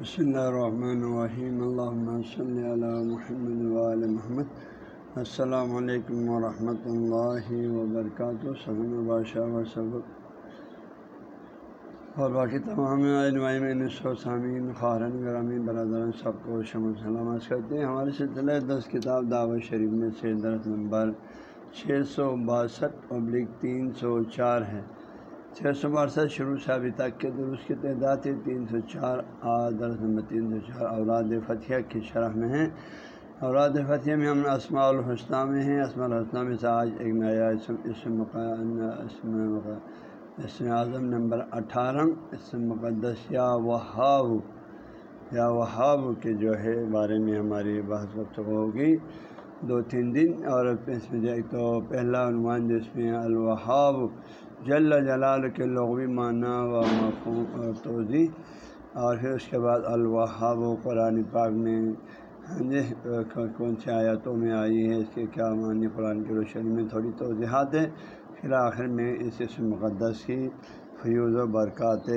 بسم اللہ الرحمن الرحیم اللہ صلی علی محمد وعلی محمد السلام علیکم ورحمۃ اللہ وبرکاتہ صحم بادشاہ و صبر اور باقی تمام سامعین خارن گرامی، برادران، سب کو شم سلامت کرتے ہیں۔ ہمارے سلسلہ دس کتاب دعوت شریف میں سے درخت نمبر چھ سو باسٹھ ابلک تین سو چار ہے۔ چھ سو باسٹھ شروع سے ابھی تک کے درست کی تعداد تھی تین سو چار درس نمبر تین سو چار اوراد فتح کی شرح میں ہیں۔ اوراد فتح میں ہم اسماع الحسنہ میں ہیں۔ اسماع الحسنہ میں سے آج ایک نیا اسم اسم اسم اسم اعظم نمبر اٹھارہ، اسم مقدس یا وہاب۔ یا وہاب کے جو ہے بارے میں ہماری بحث وقت ہوگی۔ دو تین دن اور اس میں جو تو پہلا عنوان جس میں الوہاب جل جلال کے لغوی معنی و مفہوم اور توضیع اور پھر اس کے بعد الوہاب و قرآن پاک میں ہاں جی کون سی آیاتوں میں آئی ہے، اس کے کیا معنی قرآن کی روشنی میں تھوڑی توضیحات ہیں پھر آخر میں اس اس مقدس کی فیوز و برکات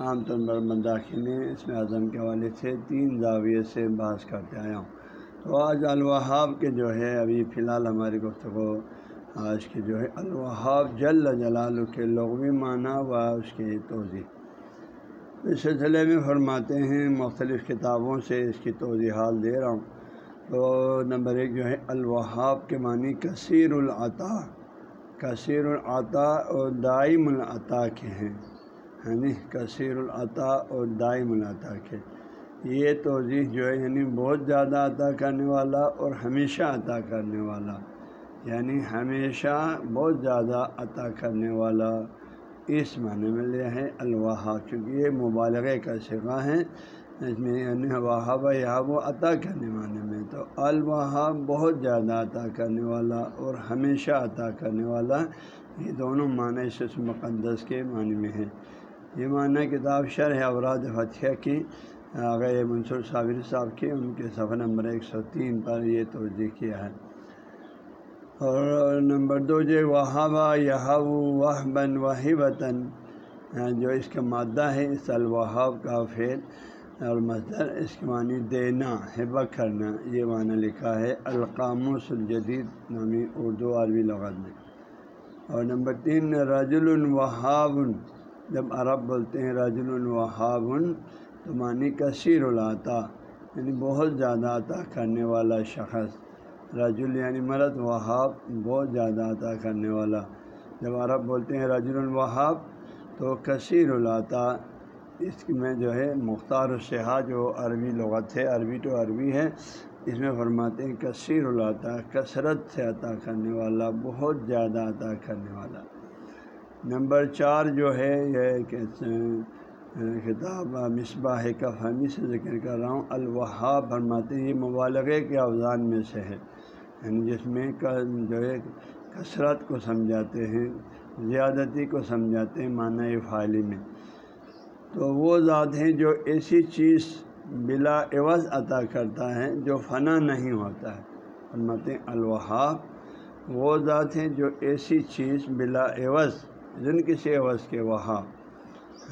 عام طور پر مداخی میں اس میں اعظم کے حوالے سے تین زاویے سے بحث کرتے آیا ہوں۔ آج الوہاب کے جو ہے ابھی فی الحال ہماری گفتگو آج کے جو ہے، الوہاب جل جلال کے لغوی معنی و اس کی توضیع اس سلسلے میں فرماتے ہیں، مختلف کتابوں سے اس کی توضیحات دے رہا ہوں۔ تو نمبر ایک جو ہے، الوہاب کے معنی کثیر العطا کثیر العطا اور دائم العطا کے ہیں۔ ہاں جی کثیر العطا اور دائم العطا کے۔ یہ توضیح جو ہے یعنی بہت زیادہ عطا کرنے والا اور ہمیشہ عطا کرنے والا یعنی ہمیشہ بہت زیادہ عطا کرنے والا اس معنی میں لیا ہے الواحا چونکہ یہ مبالغے کا سگا ہے۔ اس میں یعنی واحب یا وہ عطا کرنے معنی میں، تو الواحا بہت زیادہ عطا کرنے والا اور ہمیشہ عطا کرنے والا، یہ دونوں معنی اس مقدس کے معنی میں ہیں۔ یہ معنی کتاب شرح اوراد فتح کی اگر منصور صابر صاحب کی؟ ان کے صفحہ نمبر ایک سو تین پر یہ توجہ کیا ہے۔ اور نمبر دو جو وہابہ یہ وہ بن واہ وطن جو اس کا مادہ ہے، اس الوہاب کا فعل۔ اور مظہر اس کے معنی دینا ہبا کرنا، یہ معنی لکھا ہے، القاموس الجدید نامی اردو عربی لغت میں۔ اور نمبر تین رجل الوہاب جب عرب بولتے ہیں رجل الوہاب تو معنی کثیر العطا یعنی بہت زیادہ عطا کرنے والا شخص، رجل یعنی مرد وہاب، بہت زیادہ عطا کرنے والا۔ جب عرب بولتے ہیں رجل الوہاب تو کثیر العطا، اس میں جو ہے مختار الشہا جو عربی لغت ہے، عربی تو عربی ہے، اس میں فرماتے ہیں کثیر العطا، کثرت سے عطا کرنے والا، بہت زیادہ عطا کرنے والا۔ نمبر چار جو ہے، یہ کتاب مصباح کا فہمی سے ذکر کر رہا ہوں۔ الوہاب فرماتے ہیں، یہ مبالغے کے اوزان میں سے ہے۔ یعنی جس میں جو ہے، کثرت کو سمجھاتے ہیں، زیادتی کو سمجھاتے ہیں معنی فعلی میں۔ تو وہ ذات ہیں جو ایسی چیز بلا عوض عطا کرتا ہے جو فنا نہیں ہوتا ہے۔ فرماتے ہیں، الوہاب وہ ذات ہیں جو ایسی چیز بلا عوض، جن کسی عوض کے وہاں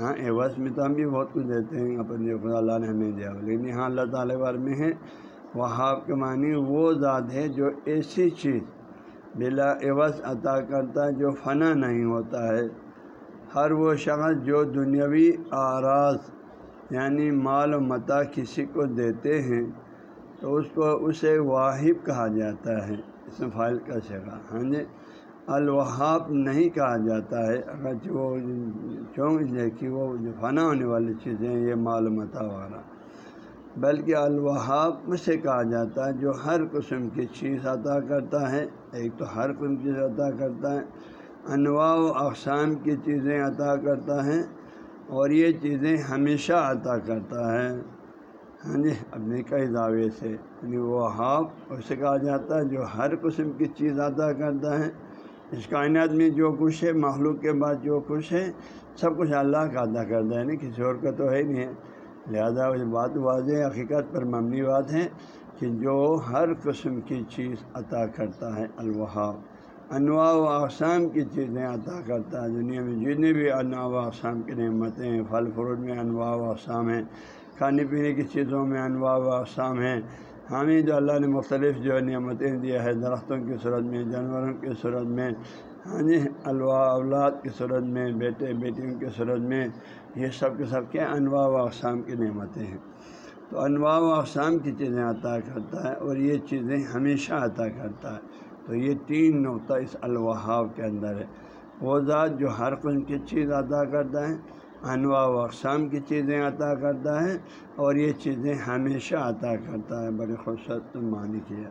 ہاں عوض میں تو ہم بھی بہت کچھ دیتے ہیں، اپنے خدا اللہ نے ہمیں دیا۔ لیکن یہاں اللہ تعالیٰ بار میں ہے، وہاب کے معنی وہ ذات ہے جو ایسی چیز بلا عوض عطا کرتا ہے جو فنا نہیں ہوتا ہے۔ ہر وہ شخص جو دنیاوی آراز یعنی مال و متا کسی کو دیتے ہیں، تو اس کو اسے واحب کہا جاتا ہے اس میں فائل کا شگا ہاں جی؟ الوہاب نہیں کہا جاتا ہے۔ اگر وہ چونک کہ وہ جو فنا ہونے والی چیزیں یہ مال و متا وغیرہ بلکہ الوہاب سے کہا جاتا ہے جو ہر قسم کی چیز عطا کرتا ہے۔ ایک تو ہر قسم کی چیز عطا کرتا ہے۔ انواع و اقسام کی چیزیں عطا کرتا ہے۔ اور یہ چیزیں ہمیشہ عطا کرتا ہے۔ ہاں جی اپنے کئی دعوے سے۔ یعنی وہ ہاپ اسے کہا جاتا ہے جو ہر قسم کی چیز عطا کرتا ہے۔ اس کائنات میں جو کچھ ہے، مخلوق کے بعد جو کچھ ہے، سب کچھ اللہ کا ادا کرتا ہے یعنی کسی اور کا تو ہے نہیں ہے۔ لہذا بات واضح حقیقت پر مبنی بات ہے کہ جو ہر قسم کی چیز عطا کرتا ہے، الوہاب۔ انواع و اقسام کی چیزیں عطا کرتا ہے۔ دنیا میں جتنے بھی انواع و اقسام کی نعمتیں ہیں، پھل فروٹ میں انواع و اقسام ہیں، کھانے پینے کی چیزوں میں انواع و اقسام ہیں ہمیں جو اللہ نے مختلف جو نعمتیں دیا ہے درختوں کی صورت میں، جانوروں کی صورت میں ہاں جی الوا اولاد کی صورت میں، بیٹے، بیٹیوں کی صورت میں، یہ سب کے سب کے انواع و اقسام کی نعمتیں ہیں۔ تو انواع و اقسام کی چیزیں عطا کرتا ہے اور یہ چیزیں ہمیشہ عطا کرتا ہے۔ تو یہ تین نقطہ اس الوہاب کے اندر ہے۔ وہ ذات جو ہر قسم کی چیز عطا کرتا ہے انواع و اقسام کی چیزیں عطا کرتا ہے اور یہ چیزیں ہمیشہ عطا کرتا ہے، بڑی خوبصورت معنی کیا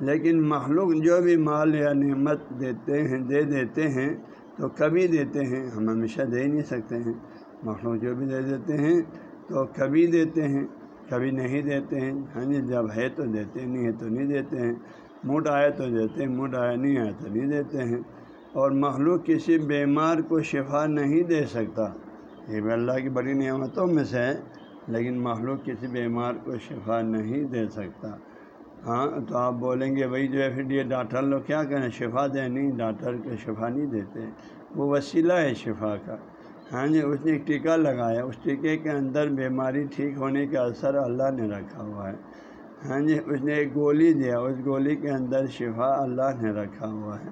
لیکن مخلوق جو بھی مال یا نعمت دیتے ہیں، دے دیتے ہیں تو کبھی دیتے ہیں، ہم ہمیشہ دے نہیں سکتے ہیں۔ مخلوق جو بھی دے دیتے ہیں تو کبھی دیتے ہیں، کبھی نہیں دیتے ہیں۔ ہاں جی جب ہے تو دیتے، نہیں ہے تو نہیں دیتے ہیں۔ موڈ آئے تو دیتے ہیں موڈ آیا نہیں آئے تو نہیں دیتے ہیں۔ اور مخلوق کسی بیمار کو شفا نہیں دے سکتا۔ یہ بھی اللہ کی بڑی نعمتوں میں سے ہے لیکن مخلوق کسی بیمار کو شفا نہیں دے سکتا۔ ہاں تو آپ بولیں گے بھائی جو ہے، پھر یہ ڈاکٹر لوگ کیا کریں شفا دیں نہیں، ڈاکٹر کو شفا نہیں دیتے۔ وہ وسیلہ ہے شفا کا۔ ہاں جی اس نے ایک ٹیکہ لگایا۔ اس ٹیکے کے اندر بیماری ٹھیک ہونے کا اثر اللہ نے رکھا ہوا ہے۔ ہاں جی اس نے ایک گولی دیا۔ اس گولی کے اندر شفا اللہ نے رکھا ہوا ہے۔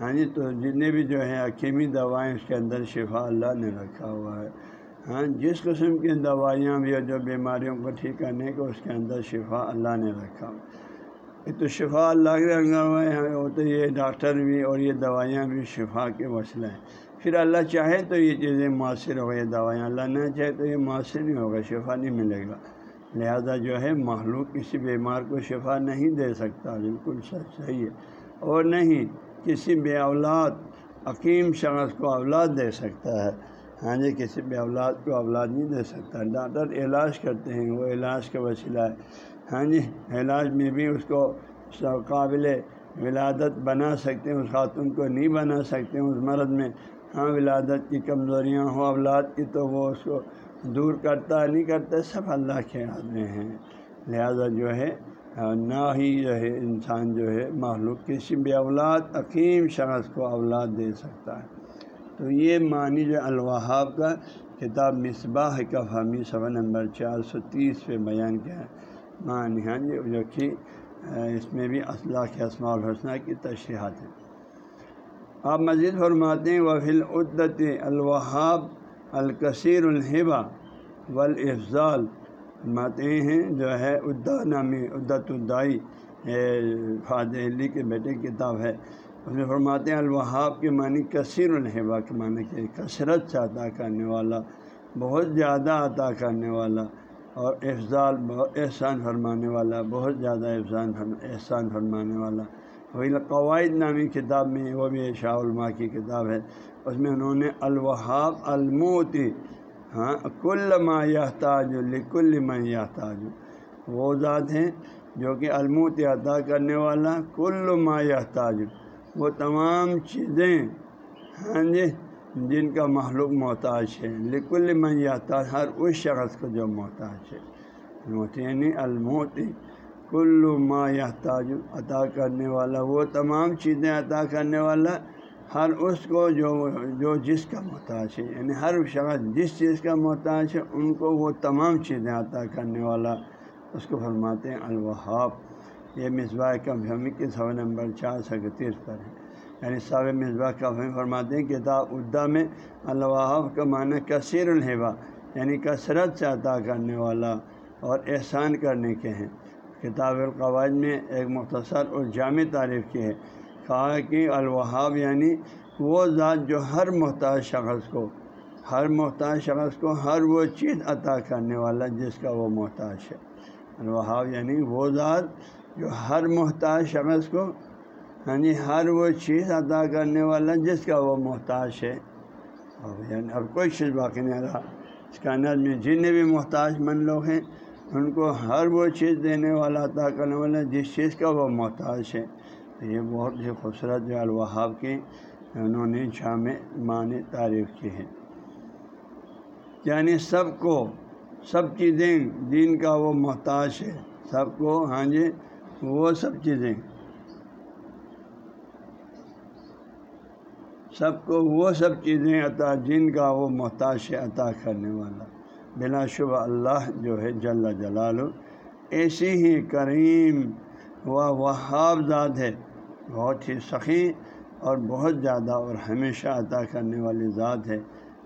ہاں جی تو جتنے بھی جو ہیں حکیمی دوائیں اس کے اندر شفا اللہ نے رکھا ہوا ہے۔ ہاں جس قسم کی دوائیاں بھی جو بیماریوں کو ٹھیک کرنے کو اس کے اندر شفا اللہ نے رکھا۔ ہوا تو شفا اللہ کے رنگا ہوئے ہیں وہ تو یہ ڈاکٹر بھی اور یہ دوائیاں بھی شفا کے وسیلہ ہیں۔ پھر اللہ چاہے تو یہ چیزیں مؤثر ہو، یہ دوائیاں اللہ نہ چاہے تو یہ مؤثر نہیں ہوگا، شفا نہیں ملے گا۔ لہذا جو ہے، مخلوق کسی بیمار کو شفا نہیں دے سکتا، بالکل سچ صحیح ہے۔ اور نہیں کسی بے اولاد، عقیم شخص کو اولاد دے سکتا ہے۔ ہاں جی کسی بے اولاد کو اولاد نہیں دے سکتا۔ ڈاکٹر علاج کرتے ہیں، وہ علاج کا وسیلہ ہے۔ ہاں جی علاج میں بھی اس کو قابل ولادت بنا سکتے ہیں۔ اس خاتون کو نہیں بنا سکتے ہیں۔ اس مرض میں ہاں ولادت کی کمزوریاں ہوں، اولاد کی تو وہ اس کو دور کرتا نہیں کرتا، سب اللہ کے ہاتھ میں ہیں۔ لہذا جو ہے نہ ہی جو ہے انسان جو ہے معلوم کسی بھی اولاد، عقیم شخص کو اولاد دے سکتا ہے۔ تو یہ معنی جو الوہاب کا کتاب مصباح کا فہمی صفحہ نمبر چار سو تیس پہ بیان کیا ہے۔ معنی ہاں جی جو کہ اس میں بھی اسلح کے اسماع الحسنہ کی تشریحات ہیں۔ آپ مزید فرماتے ہیں وفیل عدت الوہاب الکثیر الحبا والافضال ماتے ہیں، جو ہے ادا نامی ادت الدائی فاد علی کے بیٹے کی کتاب ہے۔ اس میں فرماتے ہیں، الوہاب کے معنی کثیر الحبا کے معنی کہ کثرت سے عطا کرنے والا، بہت زیادہ عطا کرنے والا اور افضال، بہت احسان فرمانے والا، بہت زیادہ احسان احسان فرمانے والا۔ وہی قواعد نامی کتاب میں، وہ بھی شاہ علماء کی کتاب ہے۔ اس میں انہوں نے الوہاب الموتی ہاں کل ما یحتاج لکل ما یحتاج. وہ ذات ہیں جو کہ الموت عطا کرنے والا کل ما یحتاج. وہ تمام چیزیں ہاں جی جن کا محلوق محتاج ہے. لکل من یحتاج، ہر اس شخص کو جو محتاج ہے. موتی یعنی الموتی کل ما یحتاج عطا کرنے والا، وہ تمام چیزیں عطا کرنے والا ہر اس کو جو جو جس کا محتاج ہے یعنی ہر شخص جس چیز کا محتاج ہے، ان کو وہ تمام چیزیں عطا کرنے والا اس کو فرماتے ہیں، الوہاب۔ یہ مصباح کا فہمی کے سو نمبر چار سو اکتیس پر ہے۔ یعنی صاحب مصباح کا فہم فرماتے ہیں کتاب ادا میں الوہاب کا معنی کثیر الحبا یعنی کثرت سے عطا کرنے والا اور احسان کرنے کے ہیں۔ کتاب القواعد میں ایک مختصر اور جامع تعریف کی ہے۔ کہا کہ الوہاب یعنی وہ ذات جو ہر محتاج شخص کو، ہر محتاج شخص کو ہر وہ چیز عطا کرنے والا جس کا وہ محتاج ہے۔ الوہاب یعنی وہ ذات جو ہر محتاج شخص کو یعنی ہر وہ چیز عطا کرنے والا جس کا وہ محتاج ہے۔ اور یعنی اب کوئی چیز باقی نہیں رہا۔ اس کا اندر میں جتنے بھی محتاج مند لوگ ہیں، ان کو ہر وہ چیز دینے والا، عطا کرنے والا جس چیز کا وہ محتاج ہے۔ تو یہ بہت ہی خوبصورت جو الوہاب کی انہوں نے جامع معنی تعریف کی ہے۔ یعنی سب کو سب چیزیں دین کا وہ محتاج ہے۔ سب کو ہاں جی وہ سب چیزیں۔ سب کو وہ سب چیزیں عطا جن کا وہ محتاج عطا کرنے والا۔ بلا شبہ اللہ جو ہے جل جلال ایسی ہی کریم و وہاب ذات ہے۔ بہت ہی سخی اور بہت زیادہ اور ہمیشہ عطا کرنے والی ذات ہے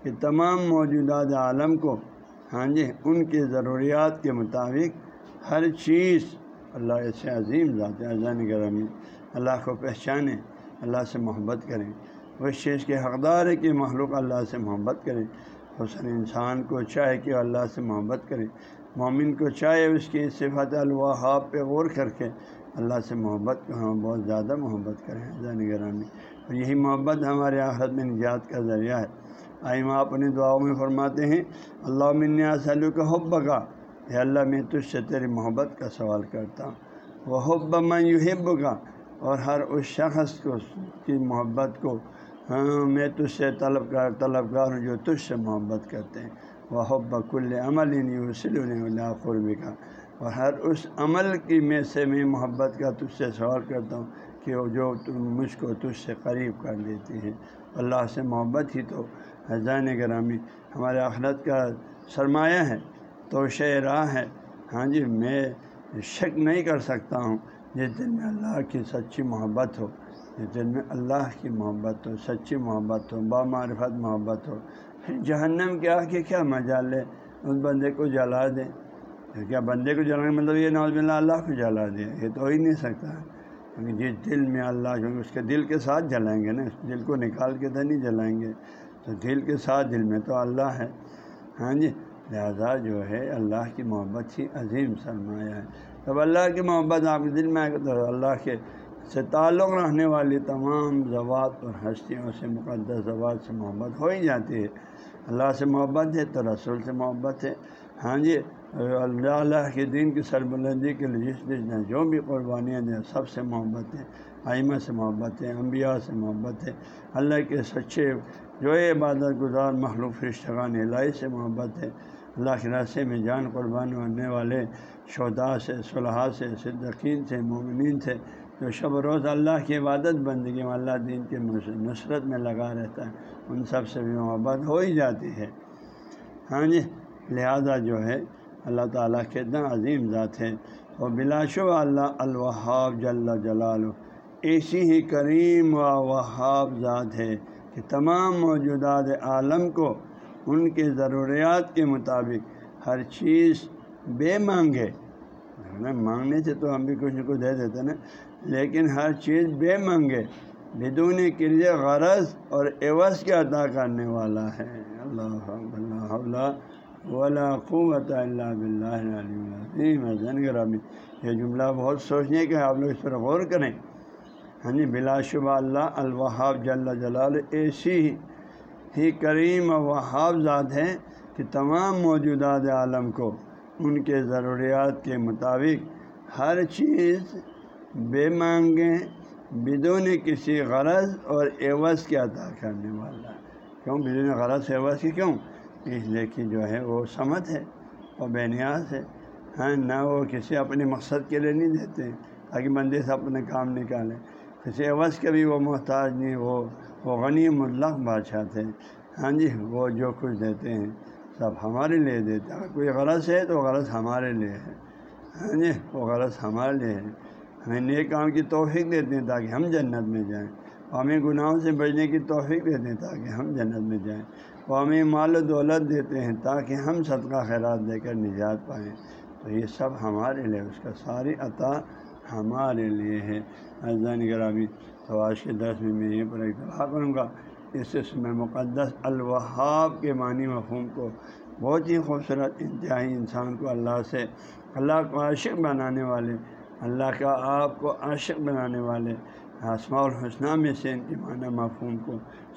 کہ تمام موجودات عالم کو ہاں جی ان کی ضروریات کے مطابق ہر چیز اللہ ایسے عظیم ذات اذان گرامی، اللہ کو پہچانے، اللہ سے محبت کریں۔ اس چیز کے حقدار ہے کہ محلوق اللہ سے محبت کریں حسن انسان کو چاہے کہ اللہ سے محبت کرے۔ مومن کو چاہے اس کی صفت الوہاب پہ غور کر کے اللہ سے محبت کو ہم بہت زیادہ محبت کریں جان گرامی۔ اور یہی محبت ہمارے آخرت میں نجات کا ذریعہ ہے۔ آئمہ اپنی دعاؤں میں فرماتے ہیں، اللہ من سلو کا حب کا اے اللہ، میں تجھ سے تیری محبت کا سوال کرتا ہوں۔ وہ حب میں یحب کا اور ہر اس شخص کو، کی محبت کو ہاں میں تجھ سے طلب کر طلبگار ہوں جو تجھ سے محبت کرتے ہیں۔ وہ حب کل عمل ہی اللہ قربی کا اور ہر اس عمل کی میں سے میں محبت کا تجھ سے سوال کرتا ہوں کہ وہ جو مجھ کو تجھ سے قریب کر دیتی ہے اللہ سے محبت ہی تو حضان گرامی، ہمارے آخرت کا سرمایہ ہے تو راہ ہے۔ ہاں جی میں شک نہیں کر سکتا ہوں جس دن میں اللہ کی سچی محبت ہو، جس دن میں اللہ کی محبت ہو، سچی محبت ہو بامعرفت محبت ہو۔ پھر جہنم کے آ کے کیا مزہ لے؟ اس بندے کو جلا دیں کیا بندے کو جلانے مطلب یہ نوز اللہ اللہ کو جلا دے یہ تو ہو ہی نہیں سکتا۔ کیونکہ جس دل میں اللہ، کیونکہ اس کے دل کے ساتھ جلائیں گے نا، اس دل کو نکال کے تو نہیں جلائیں گے۔ تو دل کے ساتھ دل میں تو اللہ ہے۔ ہاں جی لہٰذا جو ہے اللہ کی محبت ہی عظیم سرمایہ ہے۔ جب اللہ کی محبت آپ کے دل میں آئے گا تو اللہ کے سے تعلق رہنے والی تمام زبات اور ہستیوں سے، مقدس زبات سے محبت ہو ہی جاتی ہے۔ اللہ سے محبت ہے تو رسول سے محبت ہے۔ ہاں جی اللہ اللہ کے دین کی سربلندی کے لیے جس جس نے جو بھی قربانیاں دیں، سب سے محبت ہے آئمہ سے محبت ہے انبیاء سے محبت ہے اللہ کے سچے جو عبادت گزار مخلوق رشتگان الہی سے محبت ہے اللہ کے راستے میں جان قربان ہونے والے شہدا سے صلاح سے صدقین سے، مومنین سے جو شب روز اللہ کی عبادت بندگی میں، اللہ دین کے نصرت میں لگا رہتا ہے، ان سب سے بھی محبت ہو ہی جاتی ہے۔ ہاں جی لہذا جو ہے اللہ تعالیٰ کے اتنا عظیم ذات ہے اور بلاشو اللہ الوہاب جل جلال ایسی ہی کریم و وہاب ذات ہے کہ تمام موجودات عالم کو ان کے ضروریات کے مطابق ہر چیز بے مانگے مانگنے سے تو ہم بھی کچھ نہ کچھ دے دیتے نا، لیکن ہر چیز بے مانگے بدون کرے غرض اور عوض کے عطا کرنے والا ہے۔ اللہ اللہ ولا قوت اللہ بلّہ گرامی یہ جملہ بہت سوچنے کا آپ لوگ اس پر غور کریں۔ ہاں جی بلا شبہ اللہ الوہاب جل جلال، ایسی ہی کریم و وہاب ذات ہے کہ تمام موجودات عالم کو ان کے ضروریات کے مطابق ہر چیز بے مانگیں، بدون کسی غرض اور عوض کے عطا کرنے والا۔ کیوں؟ بدون غرض عوض کی کیوں؟ اس لیے کہ جو ہے وہ سمت ہے اور بے نیاز ہے۔ ہاں نہ وہ کسی اپنے مقصد کے لیے نہیں دیتے تاکہ بندے سے اپنے کام نکالیں۔ کسی عوض کے بھی وہ محتاج نہیں، وہ وہ غنی مطلق بادشاہ تھے۔ ہاں جی وہ جو کچھ دیتے ہیں سب ہمارے لیے دیتے ہیں۔ کوئی غلط ہے تو غلط ہمارے لیے ہے۔ ہاں جی وہ غلط ہمارے لیے ہے۔ ہمیں نیک کام کی توفیق دیتے ہیں تاکہ ہم جنت میں جائیں۔ وہ ہمیں گناہوں سے بچنے کی توفیق دیتے ہیں تاکہ ہم جنت میں جائیں۔ وہ ہمیں مال و دولت دیتے ہیں تاکہ ہم صدقہ خیرات دے کر نجات پائیں۔ تو یہ سب ہمارے لیے، اس کا ساری عطا ہمارے لیے ہے۔ اذان گرامی، تو آج کے درس میں میں یہ پر اتفاع کروں گا۔ اس میں مقدس الوہاب کے معنی مفہوم کو، بہت ہی خوبصورت انتہائی انسان کو اللہ سے اللہ کو عاشق بنانے والے، اللہ کا آپ کو عاشق بنانے والے آسماء الحسنہ میں سے ان کے معنی مفہوم کو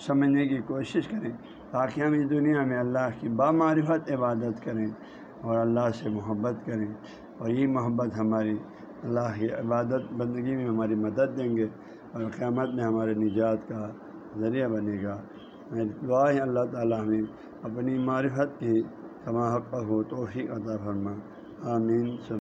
سمجھنے کی کوشش کریں تاکہ ہم اس دنیا میں اللہ کی بامعرفت عبادت کریں اور اللہ سے محبت کریں اور یہ محبت ہماری اللہ کی عبادت بندگی میں ہماری مدد دیں گے اور قیامت میں ہمارے نجات کا ذریعہ بنے گا۔ میں دعا ہے اللہ تعالیٰ ہمیں اپنی معرفت کی تمام حق ہو توفیق عطا فرما۔ آمین۔